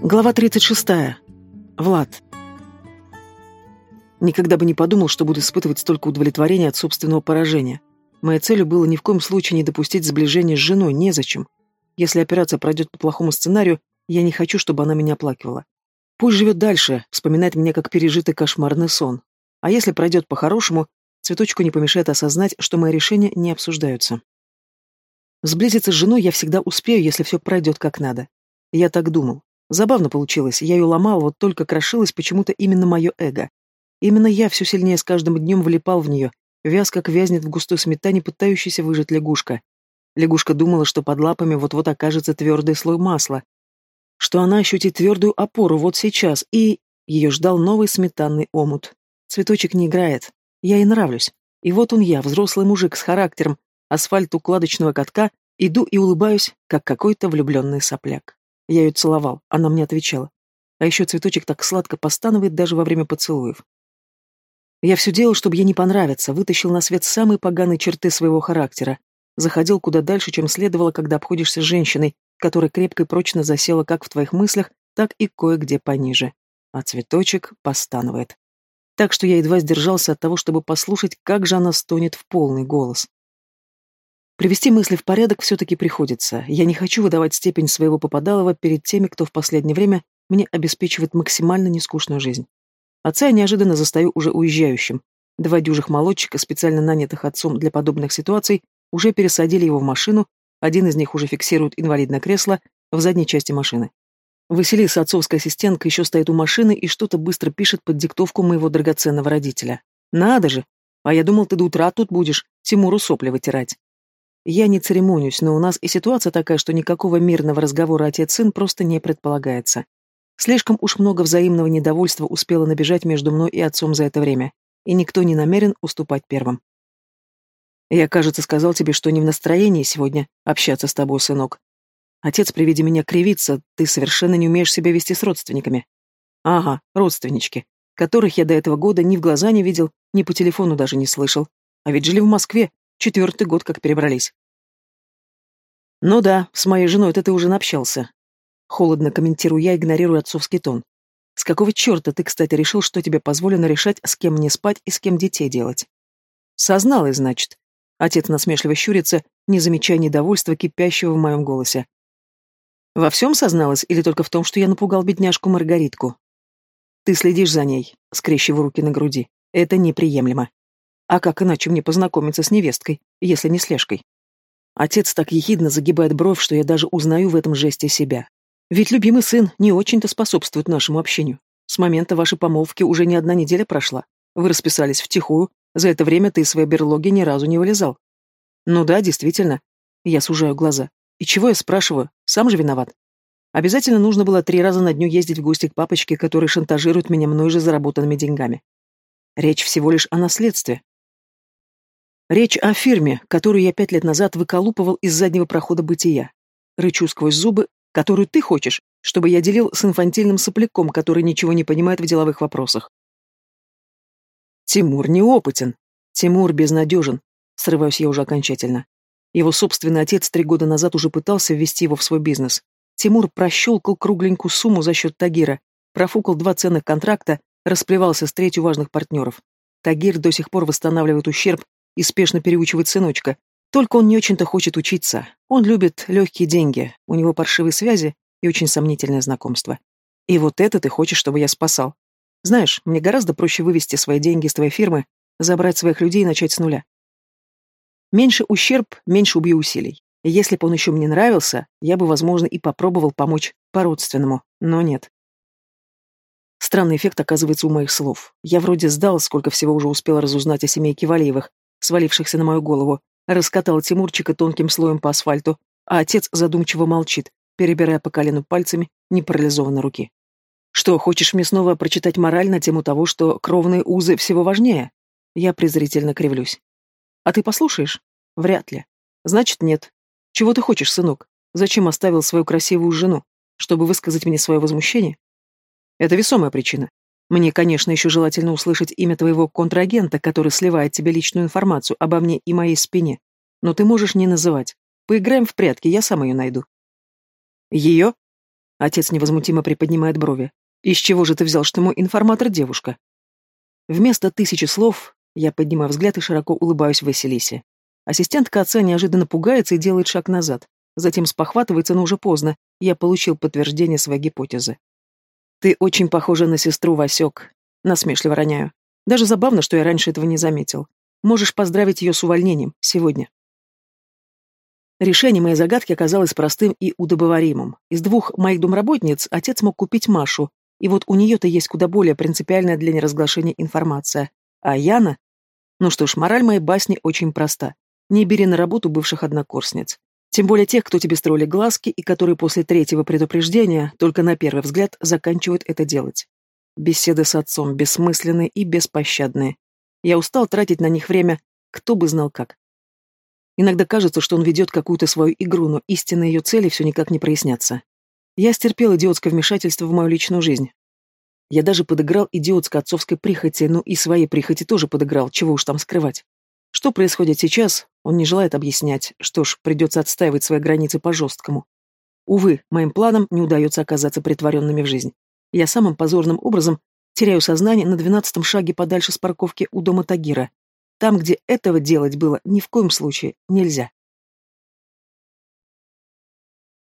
Глава 36. Влад. Никогда бы не подумал, что буду испытывать столько удовлетворения от собственного поражения. Моей целью было ни в коем случае не допустить сближения с женой, незачем. Если операция пройдет по плохому сценарию, я не хочу, чтобы она меня оплакивала. Пусть живет дальше, вспоминает меня как пережитый кошмарный сон. А если пройдет по-хорошему, цветочку не помешает осознать, что мои решения не обсуждаются. Сблизиться с женой я всегда успею, если все пройдет как надо. Я так думал. Забавно получилось, я ее ломал, вот только крошилось почему-то именно мое эго. Именно я все сильнее с каждым днем влипал в нее, вяз как вязнет в густой сметане пытающаяся выжать лягушка. Лягушка думала, что под лапами вот-вот окажется твердый слой масла, что она ощутит твердую опору вот сейчас, и ее ждал новый сметанный омут. Цветочек не играет. Я ей нравлюсь. И вот он я, взрослый мужик с характером, асфальт укладочного катка, иду и улыбаюсь, как какой-то влюбленный сопляк. Я ее целовал, она мне отвечала. А еще цветочек так сладко постанывает даже во время поцелуев. Я все делал, чтобы ей не понравиться, вытащил на свет самые поганые черты своего характера. Заходил куда дальше, чем следовало, когда обходишься с женщиной, которая крепко и прочно засела как в твоих мыслях, так и кое-где пониже. А цветочек постанывает. Так что я едва сдержался от того, чтобы послушать, как же она стонет в полный голос. Привести мысли в порядок все-таки приходится. Я не хочу выдавать степень своего попадалова перед теми, кто в последнее время мне обеспечивает максимально нескучную жизнь. Отца я неожиданно застаю уже уезжающим. Два дюжих молодчика, специально нанятых отцом для подобных ситуаций, уже пересадили его в машину, один из них уже фиксирует инвалидное кресло в задней части машины. Василиса, отцовская ассистентка, еще стоит у машины и что-то быстро пишет под диктовку моего драгоценного родителя. «Надо же! А я думал, ты до утра тут будешь, Тимуру сопли вытирать». Я не церемонюсь, но у нас и ситуация такая, что никакого мирного разговора отец-сын просто не предполагается. Слишком уж много взаимного недовольства успело набежать между мной и отцом за это время, и никто не намерен уступать первым. Я, кажется, сказал тебе, что не в настроении сегодня общаться с тобой, сынок. Отец при виде меня кривится, ты совершенно не умеешь себя вести с родственниками. Ага, родственнички, которых я до этого года ни в глаза не видел, ни по телефону даже не слышал. А ведь жили в Москве, четвертый год как перебрались. «Ну да, с моей женой ты уже наобщался». Холодно комментирую я, игнорируя отцовский тон. «С какого черта ты, кстати, решил, что тебе позволено решать, с кем мне спать и с кем детей делать?» «Созналась, значит». Отец насмешливо щурится, не замечая недовольства, кипящего в моем голосе. «Во всем созналась или только в том, что я напугал бедняжку Маргаритку?» «Ты следишь за ней», — скрещиваю руки на груди. «Это неприемлемо. А как иначе мне познакомиться с невесткой, если не слежкой?» Отец так ехидно загибает бровь, что я даже узнаю в этом жесте себя. Ведь любимый сын не очень-то способствует нашему общению. С момента вашей помолвки уже не одна неделя прошла. Вы расписались втихую, за это время ты из своей берлоги ни разу не вылезал. Ну да, действительно. Я сужаю глаза. И чего я спрашиваю? Сам же виноват. Обязательно нужно было три раза на дню ездить в гости к папочке, который шантажирует меня мной же заработанными деньгами. Речь всего лишь о наследстве. Речь о фирме, которую я пять лет назад выколупывал из заднего прохода бытия. Рычу сквозь зубы, которую ты хочешь, чтобы я делил с инфантильным сопляком, который ничего не понимает в деловых вопросах. Тимур неопытен. Тимур безнадежен. Срываюсь я уже окончательно. Его собственный отец три года назад уже пытался ввести его в свой бизнес. Тимур прощелкал кругленькую сумму за счет Тагира, профукал два ценных контракта, расплевался с третью важных партнеров. Тагир до сих пор восстанавливает ущерб, и спешно переучивать сыночка. Только он не очень-то хочет учиться. Он любит легкие деньги, у него паршивые связи и очень сомнительное знакомство. И вот это ты хочешь, чтобы я спасал. Знаешь, мне гораздо проще вывести свои деньги из твоей фирмы, забрать своих людей и начать с нуля. Меньше ущерб, меньше убью усилий. Если бы он еще мне нравился, я бы, возможно, и попробовал помочь по-родственному, но нет. Странный эффект оказывается у моих слов. Я вроде сдал, сколько всего уже успел разузнать о семейке Валиевых, свалившихся на мою голову, раскатал Тимурчика тонким слоем по асфальту, а отец задумчиво молчит, перебирая по колену пальцами непарализованной руки. «Что, хочешь мне снова прочитать мораль на тему того, что кровные узы всего важнее?» Я презрительно кривлюсь. «А ты послушаешь?» «Вряд ли. Значит, нет. Чего ты хочешь, сынок? Зачем оставил свою красивую жену? Чтобы высказать мне свое возмущение?» «Это весомая причина. Мне, конечно, еще желательно услышать имя твоего контрагента, который сливает тебе личную информацию обо мне и моей спине. Но ты можешь не называть. Поиграем в прятки, я сам ее найду. Ее? Отец невозмутимо приподнимает брови. Из чего же ты взял, что мой информатор девушка? Вместо тысячи слов я поднимаю взгляд и широко улыбаюсь Василисе. Ассистентка отца неожиданно пугается и делает шаг назад. Затем спохватывается, но уже поздно. Я получил подтверждение своей гипотезы. «Ты очень похожа на сестру, Васек», — насмешливо роняю. Даже забавно, что я раньше этого не заметил. Можешь поздравить ее с увольнением сегодня. Решение моей загадки оказалось простым и удобоваримым. Из двух моих домработниц отец мог купить Машу, и вот у нее-то есть куда более принципиальная для неразглашения информация. А Яна? Ну что ж, мораль моей басни очень проста. Не бери на работу бывших однокурсниц. Тем более тех, кто тебе строили глазки и которые после третьего предупреждения только на первый взгляд заканчивают это делать. Беседы с отцом бессмысленные и беспощадные. Я устал тратить на них время, кто бы знал как. Иногда кажется, что он ведет какую-то свою игру, но истинные ее цели все никак не прояснятся. Я стерпел идиотское вмешательство в мою личную жизнь. Я даже подыграл идиотской отцовской прихоти, ну и своей прихоти тоже подыграл, чего уж там скрывать. Что происходит сейчас, он не желает объяснять, что ж, придется отстаивать свои границы по-жесткому. Увы, моим планам не удается оказаться притворенными в жизнь. Я самым позорным образом теряю сознание на двенадцатом шаге подальше с парковки у дома Тагира. Там, где этого делать было ни в коем случае нельзя.